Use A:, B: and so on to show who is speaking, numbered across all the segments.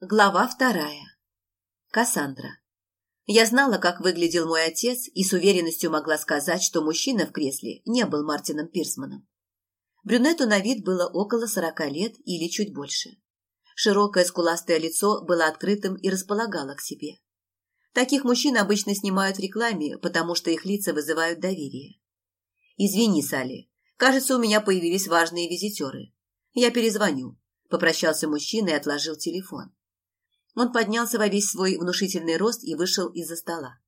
A: Глава вторая. Кассандра. Я знала, как выглядел мой отец, и с уверенностью могла сказать, что мужчина в кресле не был Мартином Пирсманом. Брюнету на вид было около сорока лет или чуть больше. Широкое скуластое лицо было открытым и располагало к себе. Таких мужчин обычно снимают в рекламе, потому что их лица вызывают доверие. «Извини, Салли, кажется, у меня появились важные визитеры. Я перезвоню», – попрощался мужчина и отложил телефон. Он поднялся во весь свой внушительный рост и вышел из-за стола.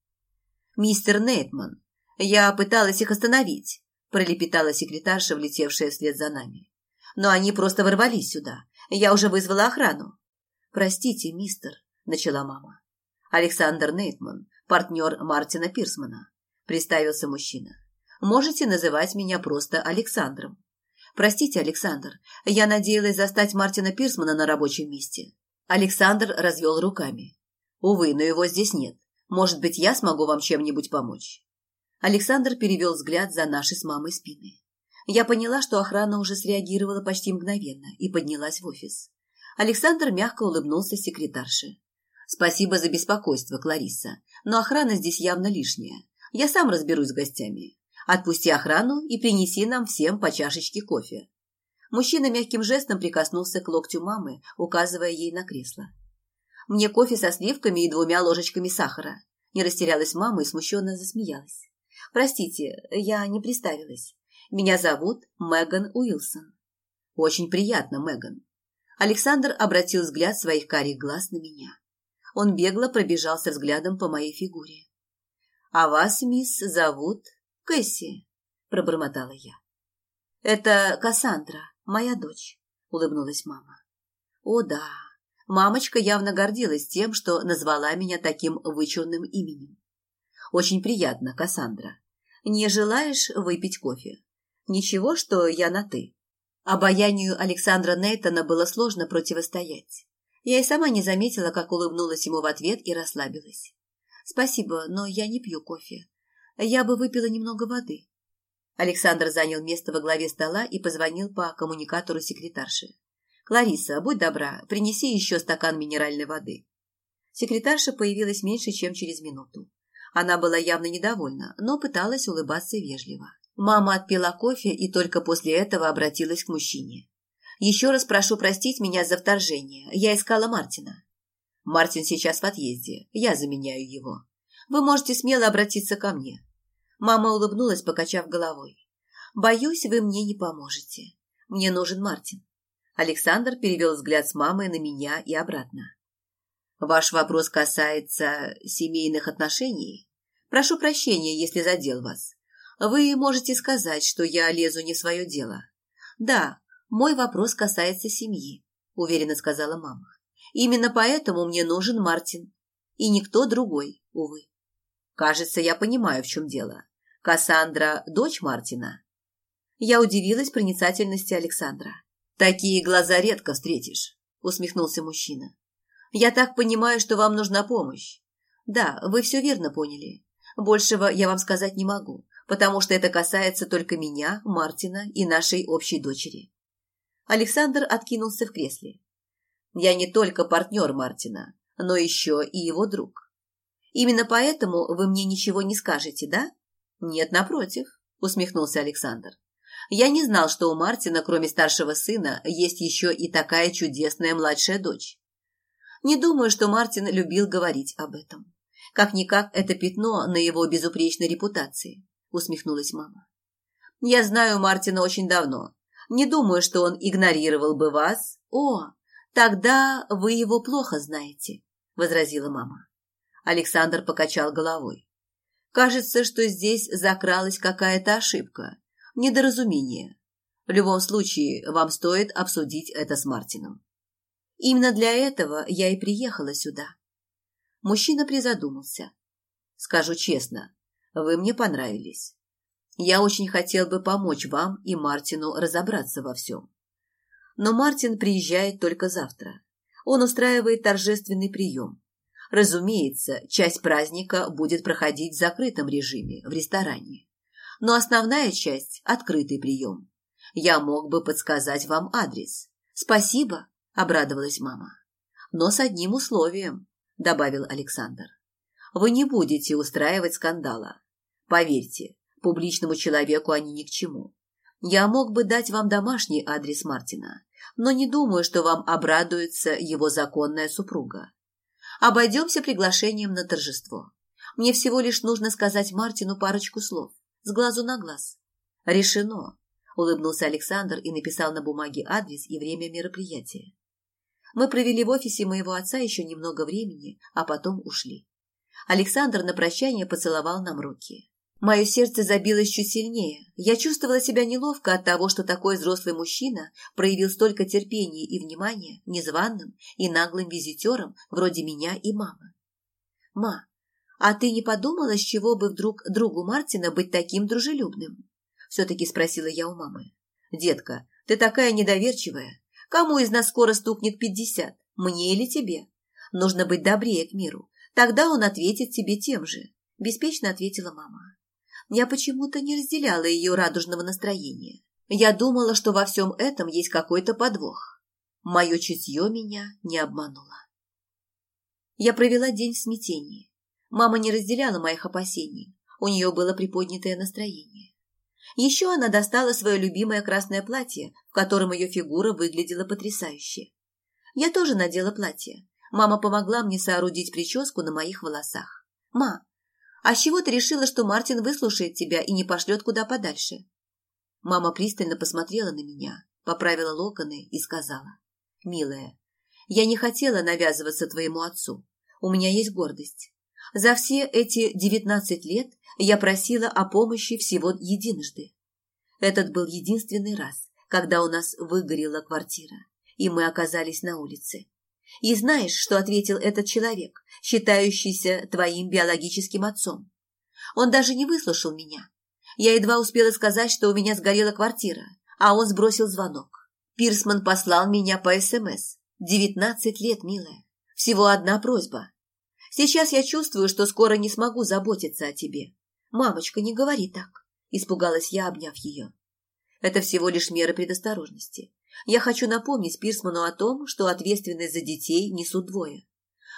A: «Мистер Нейтман, я пыталась их остановить», – пролепетала секретарша, влетевшая вслед за нами. «Но они просто ворвались сюда. Я уже вызвала охрану». «Простите, мистер», – начала мама. «Александр Нейтман, партнер Мартина Пирсмана», – представился мужчина. «Можете называть меня просто Александром». «Простите, Александр, я надеялась застать Мартина Пирсмана на рабочем месте. Александр развел руками. «Увы, но его здесь нет. Может быть, я смогу вам чем-нибудь помочь?» Александр перевел взгляд за наши с мамой спины. Я поняла, что охрана уже среагировала почти мгновенно и поднялась в офис. Александр мягко улыбнулся секретарше. «Спасибо за беспокойство, Клариса, но охрана здесь явно лишняя. Я сам разберусь с гостями. Отпусти охрану и принеси нам всем по чашечке кофе. Мужчина мягким жестом прикоснулся к локтю мамы, указывая ей на кресло. «Мне кофе со сливками и двумя ложечками сахара». Не растерялась мама и смущенно засмеялась. «Простите, я не представилась. Меня зовут Меган Уилсон». «Очень приятно, Меган». Александр обратил взгляд своих карих глаз на меня. Он бегло пробежался взглядом по моей фигуре. «А вас, мисс, зовут Кэсси», – пробормотала я. «Это Кассандра», моя дочь», — улыбнулась мама. «О да, мамочка явно гордилась тем, что назвала меня таким вычурным именем. Очень приятно, Кассандра. Не желаешь выпить кофе? Ничего, что я на «ты». Обаянию Александра Нейтона было сложно противостоять. Я и сама не заметила, как улыбнулась ему в ответ и расслабилась. «Спасибо, но я не пью кофе. Я бы выпила немного воды». Александр занял место во главе стола и позвонил по коммуникатору секретарши. «Клариса, будь добра, принеси еще стакан минеральной воды». Секретарша появилась меньше, чем через минуту. Она была явно недовольна, но пыталась улыбаться вежливо. Мама отпила кофе и только после этого обратилась к мужчине. «Еще раз прошу простить меня за вторжение. Я искала Мартина». «Мартин сейчас в отъезде. Я заменяю его. Вы можете смело обратиться ко мне. Мама улыбнулась, покачав головой. «Боюсь, вы мне не поможете. Мне нужен Мартин». Александр перевел взгляд с мамы на меня и обратно. «Ваш вопрос касается семейных отношений? Прошу прощения, если задел вас. Вы можете сказать, что я лезу не в свое дело. Да, мой вопрос касается семьи», – уверенно сказала мама. «Именно поэтому мне нужен Мартин. И никто другой, увы. Кажется, я понимаю, в чем дело. Кассандра – дочь Мартина. Я удивилась проницательности Александра. «Такие глаза редко встретишь», – усмехнулся мужчина. «Я так понимаю, что вам нужна помощь. Да, вы все верно поняли. Большего я вам сказать не могу, потому что это касается только меня, Мартина и нашей общей дочери». Александр откинулся в кресле. «Я не только партнер Мартина, но еще и его друг. Именно поэтому вы мне ничего не скажете, да?» «Нет, напротив», – усмехнулся Александр. «Я не знал, что у Мартина, кроме старшего сына, есть еще и такая чудесная младшая дочь. Не думаю, что Мартин любил говорить об этом. Как-никак это пятно на его безупречной репутации», – усмехнулась мама. «Я знаю Мартина очень давно. Не думаю, что он игнорировал бы вас. О, тогда вы его плохо знаете», – возразила мама. Александр покачал головой. Кажется, что здесь закралась какая-то ошибка, недоразумение. В любом случае, вам стоит обсудить это с Мартином. Именно для этого я и приехала сюда. Мужчина призадумался. Скажу честно, вы мне понравились. Я очень хотел бы помочь вам и Мартину разобраться во всем. Но Мартин приезжает только завтра. Он устраивает торжественный прием. Разумеется, часть праздника будет проходить в закрытом режиме, в ресторане. Но основная часть – открытый прием. Я мог бы подсказать вам адрес. Спасибо, обрадовалась мама. Но с одним условием, добавил Александр. Вы не будете устраивать скандала. Поверьте, публичному человеку они ни к чему. Я мог бы дать вам домашний адрес Мартина, но не думаю, что вам обрадуется его законная супруга. Обойдемся приглашением на торжество. Мне всего лишь нужно сказать Мартину парочку слов, с глазу на глаз. Решено, улыбнулся Александр и написал на бумаге адрес и время мероприятия. Мы провели в офисе моего отца еще немного времени, а потом ушли. Александр на прощание поцеловал нам руки. Мое сердце забилось чуть сильнее. Я чувствовала себя неловко от того, что такой взрослый мужчина проявил столько терпения и внимания незваным и наглым визитерам вроде меня и мамы. «Ма, а ты не подумала, с чего бы вдруг другу Мартина быть таким дружелюбным?» Все-таки спросила я у мамы. «Детка, ты такая недоверчивая. Кому из нас скоро стукнет пятьдесят? Мне или тебе? Нужно быть добрее к миру. Тогда он ответит тебе тем же», – беспечно ответила мама. Я почему-то не разделяла ее радужного настроения. Я думала, что во всем этом есть какой-то подвох. Мое чутье меня не обмануло. Я провела день в смятении. Мама не разделяла моих опасений. У нее было приподнятое настроение. Еще она достала свое любимое красное платье, в котором ее фигура выглядела потрясающе. Я тоже надела платье. Мама помогла мне соорудить прическу на моих волосах. «Ма, а с чего ты решила, что Мартин выслушает тебя и не пошлет куда подальше? Мама пристально посмотрела на меня, поправила локоны и сказала. Милая, я не хотела навязываться твоему отцу. У меня есть гордость. За все эти девятнадцать лет я просила о помощи всего единожды. Этот был единственный раз, когда у нас выгорела квартира, и мы оказались на улице. И знаешь, что ответил этот человек, считающийся твоим биологическим отцом? Он даже не выслушал меня. Я едва успела сказать, что у меня сгорела квартира, а он сбросил звонок. Пирсман послал меня по СМС. Девятнадцать лет, милая. Всего одна просьба. Сейчас я чувствую, что скоро не смогу заботиться о тебе. Мамочка, не говори так. Испугалась я, обняв ее. Это всего лишь мера предосторожности. Я хочу напомнить Пирсману о том, что ответственность за детей несут двое.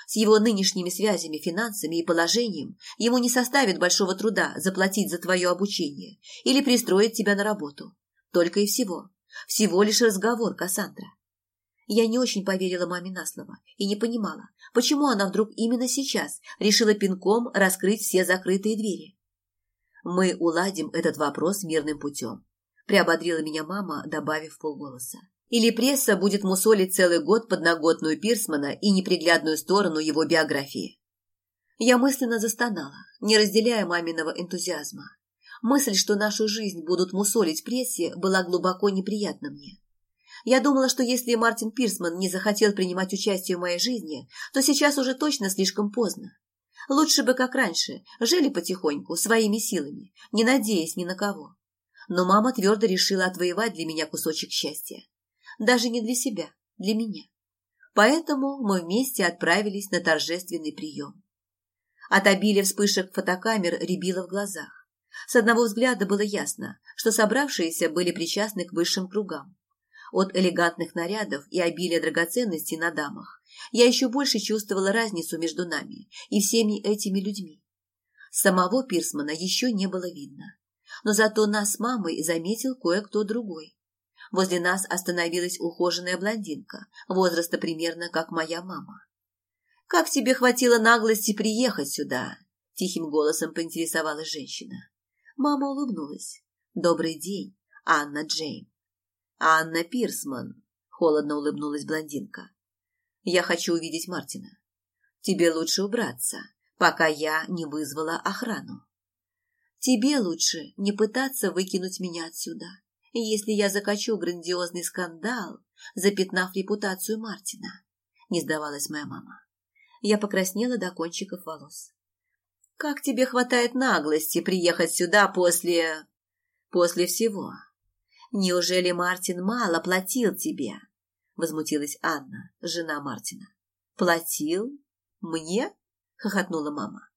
A: С его нынешними связями, финансами и положением ему не составит большого труда заплатить за твое обучение или пристроить тебя на работу. Только и всего. Всего лишь разговор, Кассандра. Я не очень поверила маме на слово и не понимала, почему она вдруг именно сейчас решила пинком раскрыть все закрытые двери. Мы уладим этот вопрос мирным путем, приободрила меня мама, добавив полголоса. Или пресса будет мусолить целый год подноготную Пирсмана и неприглядную сторону его биографии. Я мысленно застонала, не разделяя маминого энтузиазма. Мысль, что нашу жизнь будут мусолить прессе, была глубоко неприятна мне. Я думала, что если Мартин Пирсман не захотел принимать участие в моей жизни, то сейчас уже точно слишком поздно. Лучше бы, как раньше, жили потихоньку, своими силами, не надеясь ни на кого. Но мама твердо решила отвоевать для меня кусочек счастья. Даже не для себя, для меня. Поэтому мы вместе отправились на торжественный прием. От обилия вспышек фотокамер рябило в глазах. С одного взгляда было ясно, что собравшиеся были причастны к высшим кругам. От элегантных нарядов и обилия драгоценностей на дамах я еще больше чувствовала разницу между нами и всеми этими людьми. Самого Пирсмана еще не было видно но зато нас с мамой заметил кое-кто другой. Возле нас остановилась ухоженная блондинка, возраста примерно как моя мама. «Как тебе хватило наглости приехать сюда?» – тихим голосом поинтересовалась женщина. Мама улыбнулась. «Добрый день, Анна Джейн». «Анна Пирсман», – холодно улыбнулась блондинка. «Я хочу увидеть Мартина. Тебе лучше убраться, пока я не вызвала охрану». Тебе лучше не пытаться выкинуть меня отсюда, если я закачу грандиозный скандал, запятнав репутацию Мартина, не сдавалась моя мама. Я покраснела до кончиков волос. Как тебе хватает наглости приехать сюда после... после всего? Неужели Мартин мало платил тебе? Возмутилась Анна, жена Мартина. Платил? Мне? Хохотнула мама.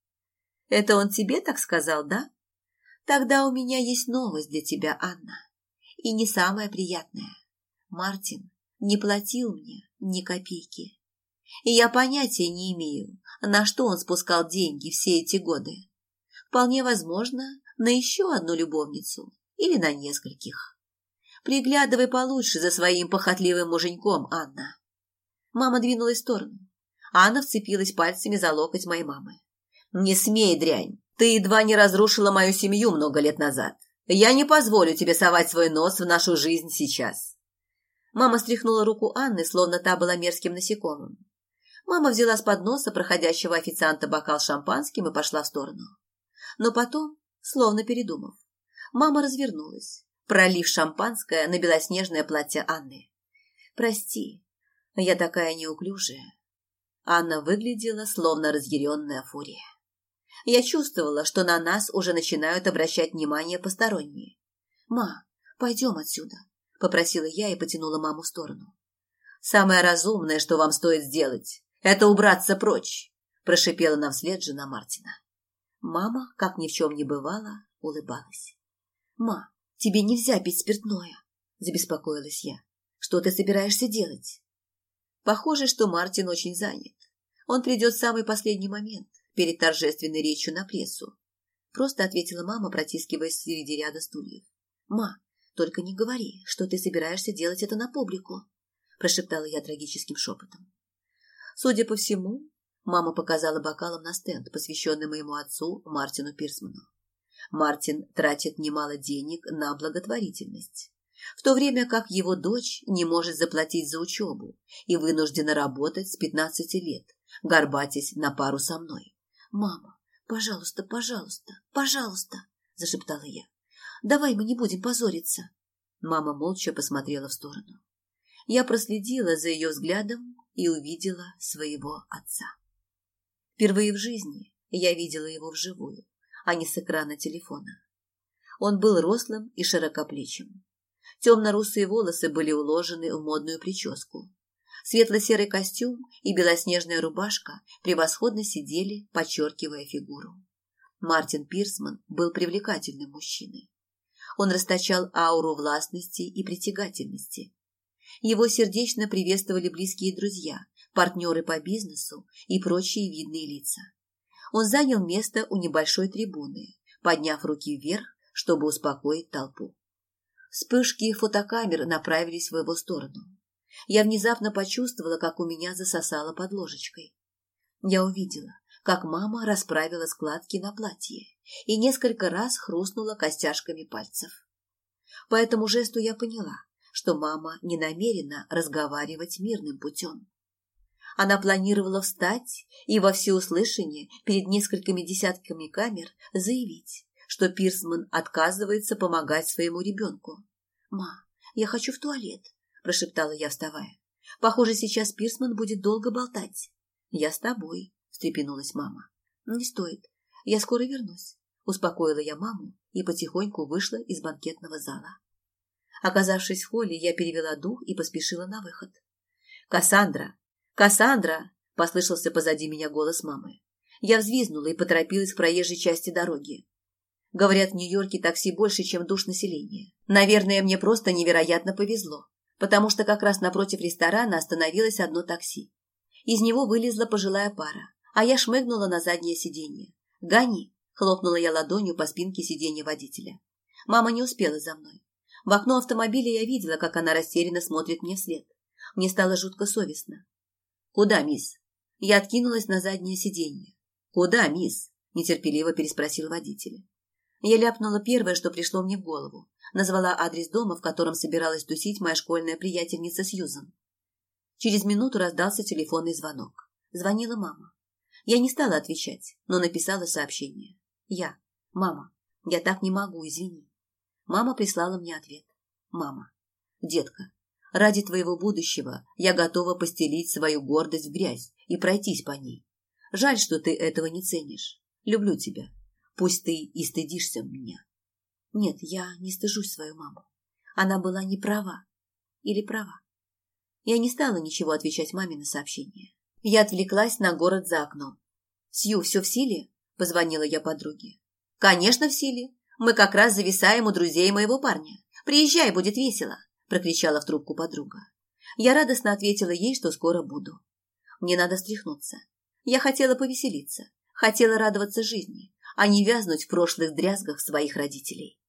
A: Это он тебе так сказал, да? Тогда у меня есть новость для тебя, Анна. И не самая приятная. Мартин не платил мне ни копейки. И я понятия не имею, на что он спускал деньги все эти годы. Вполне возможно, на еще одну любовницу или на нескольких. Приглядывай получше за своим похотливым муженьком, Анна. Мама двинулась в сторону. Анна вцепилась пальцами за локоть моей мамы. «Не смей, дрянь! Ты едва не разрушила мою семью много лет назад. Я не позволю тебе совать свой нос в нашу жизнь сейчас». Мама стряхнула руку Анны, словно та была мерзким насекомым. Мама взяла с подноса проходящего официанта бокал шампанским и пошла в сторону. Но потом, словно передумав, мама развернулась, пролив шампанское на белоснежное платье Анны. «Прости, я такая неуклюжая». Анна выглядела, словно разъяренная фурия. Я чувствовала, что на нас уже начинают обращать внимание посторонние. «Ма, пойдем отсюда», — попросила я и потянула маму в сторону. «Самое разумное, что вам стоит сделать, это убраться прочь», — прошипела нам вслед жена Мартина. Мама, как ни в чем не бывало, улыбалась. «Ма, тебе нельзя пить спиртное», – забеспокоилась я. «Что ты собираешься делать?» Похоже, что Мартин очень занят. Он придет в самый последний момент, перед торжественной речью на прессу. Просто ответила мама, протискиваясь среди ряда стульев. «Ма, только не говори, что ты собираешься делать это на публику», прошептала я трагическим шепотом. Судя по всему, Мама показала бокалом на стенд, посвященный моему отцу Мартину Пирсману. Мартин тратит немало денег на благотворительность, в то время как его дочь не может заплатить за учебу и вынуждена работать с 15 лет, горбатясь на пару со мной. «Мама, пожалуйста, пожалуйста, пожалуйста!» – зашептала я. «Давай мы не будем позориться!» Мама молча посмотрела в сторону. Я проследила за ее взглядом и увидела своего отца. Впервые в жизни я видела его вживую, а не с экрана телефона. Он был рослым и широкоплечим. Темно-русые волосы были уложены в модную прическу. Светло-серый костюм и белоснежная рубашка превосходно сидели, подчеркивая фигуру. Мартин Пирсман был привлекательным мужчиной. Он расточал ауру властности и притягательности. Его сердечно приветствовали близкие друзья, партнеры по бизнесу и прочие видные лица. Он занял место у небольшой трибуны, подняв руки вверх, чтобы успокоить толпу. Вспышки фотокамер направились в его сторону. Я внезапно почувствовала, как у меня засосало под ложечкой. Я увидела, как мама расправила складки на платье и несколько раз хрустнула костяшками пальцев. По этому жесту я поняла, что мама не намерена разговаривать мирным путем. Она планировала встать и во всеуслышание перед несколькими десятками камер заявить, что Пирсман отказывается помогать своему ребенку. «Ма, я хочу в туалет», – прошептала я, вставая. «Похоже, сейчас Пирсман будет долго болтать». «Я с тобой», – встрепенулась мама. «Не стоит. Я скоро вернусь», – успокоила я маму и потихоньку вышла из банкетного зала. Оказавшись в холле, я перевела дух и поспешила на выход. «Кассандра, «Кассандра!» – послышался позади меня голос мамы. Я взвизнула и поторопилась к проезжей части дороги. Говорят, в Нью-Йорке такси больше, чем душ населения. Наверное, мне просто невероятно повезло, потому что как раз напротив ресторана остановилось одно такси. Из него вылезла пожилая пара, а я шмыгнула на заднее сиденье. «Гони!» – хлопнула я ладонью по спинке сиденья водителя. Мама не успела за мной. В окно автомобиля я видела, как она растерянно смотрит мне вслед. Мне стало жутко совестно. «Куда, мисс?» Я откинулась на заднее сиденье. «Куда, мисс?» – нетерпеливо переспросил водитель. Я ляпнула первое, что пришло мне в голову. Назвала адрес дома, в котором собиралась тусить моя школьная приятельница Сьюзан. Через минуту раздался телефонный звонок. Звонила мама. Я не стала отвечать, но написала сообщение. «Я. Мама. Я так не могу, извини». Мама прислала мне ответ. «Мама. Детка, Ради твоего будущего я готова постелить свою гордость в грязь и пройтись по ней. Жаль, что ты этого не ценишь. Люблю тебя. Пусть ты и стыдишься меня. Нет, я не стыжусь свою маму. Она была не права. Или права. Я не стала ничего отвечать маме на сообщение. Я отвлеклась на город за окном. «Сью, все в силе?» – позвонила я подруге. «Конечно, в силе. Мы как раз зависаем у друзей моего парня. Приезжай, будет весело. – прокричала в трубку подруга. Я радостно ответила ей, что скоро буду. Мне надо встряхнуться. Я хотела повеселиться, хотела радоваться жизни, а не вязнуть в прошлых дрязгах своих родителей.